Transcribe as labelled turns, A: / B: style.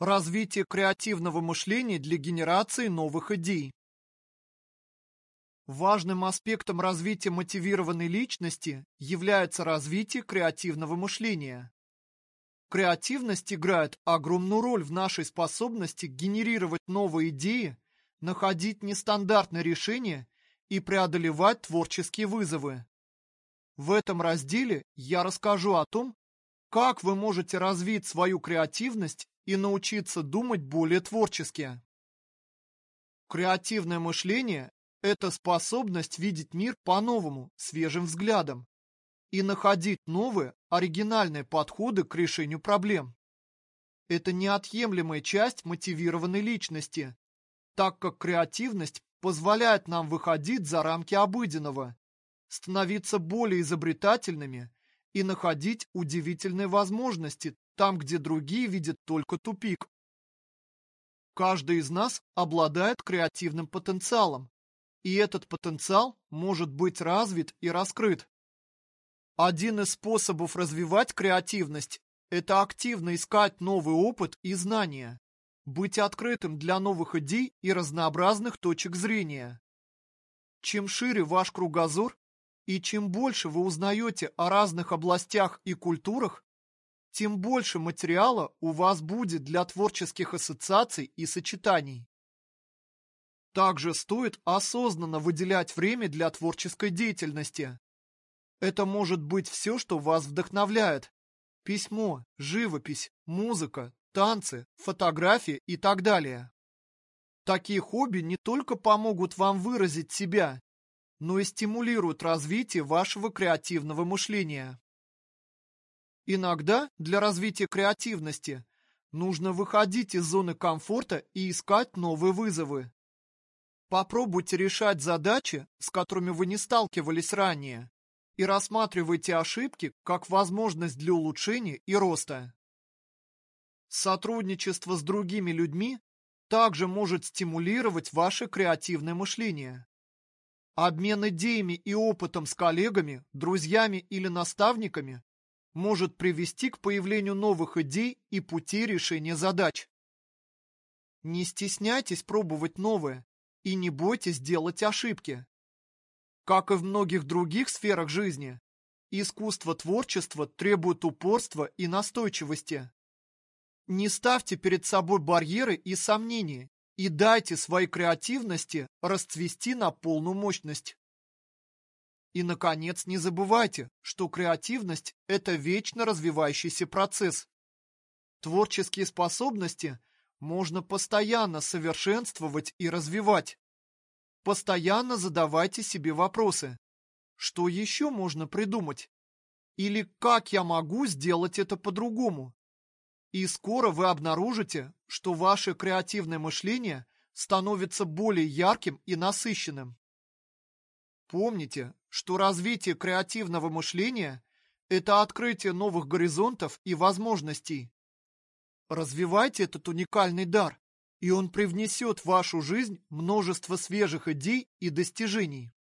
A: Развитие креативного мышления для генерации новых идей. Важным аспектом развития мотивированной личности является развитие креативного мышления. Креативность играет огромную роль в нашей способности генерировать новые идеи, находить нестандартные решения и преодолевать творческие вызовы. В этом разделе я расскажу о том, как вы можете развить свою креативность и научиться думать более творчески. Креативное мышление – это способность видеть мир по-новому, свежим взглядом и находить новые, оригинальные подходы к решению проблем. Это неотъемлемая часть мотивированной личности, так как креативность позволяет нам выходить за рамки обыденного, становиться более изобретательными и находить удивительные возможности там, где другие видят только тупик. Каждый из нас обладает креативным потенциалом, и этот потенциал может быть развит и раскрыт. Один из способов развивать креативность – это активно искать новый опыт и знания, быть открытым для новых идей и разнообразных точек зрения. Чем шире ваш кругозор, и чем больше вы узнаете о разных областях и культурах, тем больше материала у вас будет для творческих ассоциаций и сочетаний. Также стоит осознанно выделять время для творческой деятельности. Это может быть все, что вас вдохновляет. Письмо, живопись, музыка, танцы, фотографии и так далее. Такие хобби не только помогут вам выразить себя, но и стимулируют развитие вашего креативного мышления. Иногда для развития креативности нужно выходить из зоны комфорта и искать новые вызовы. Попробуйте решать задачи, с которыми вы не сталкивались ранее, и рассматривайте ошибки как возможность для улучшения и роста. Сотрудничество с другими людьми также может стимулировать ваше креативное мышление. Обмен идеями и опытом с коллегами, друзьями или наставниками может привести к появлению новых идей и путей решения задач. Не стесняйтесь пробовать новое и не бойтесь делать ошибки. Как и в многих других сферах жизни, искусство творчества требует упорства и настойчивости. Не ставьте перед собой барьеры и сомнения и дайте своей креативности расцвести на полную мощность. И, наконец, не забывайте, что креативность – это вечно развивающийся процесс. Творческие способности можно постоянно совершенствовать и развивать. Постоянно задавайте себе вопросы. Что еще можно придумать? Или как я могу сделать это по-другому? И скоро вы обнаружите, что ваше креативное мышление становится более ярким и насыщенным. Помните, что развитие креативного мышления – это открытие новых горизонтов и возможностей. Развивайте этот уникальный дар, и он привнесет в вашу жизнь множество свежих идей и достижений.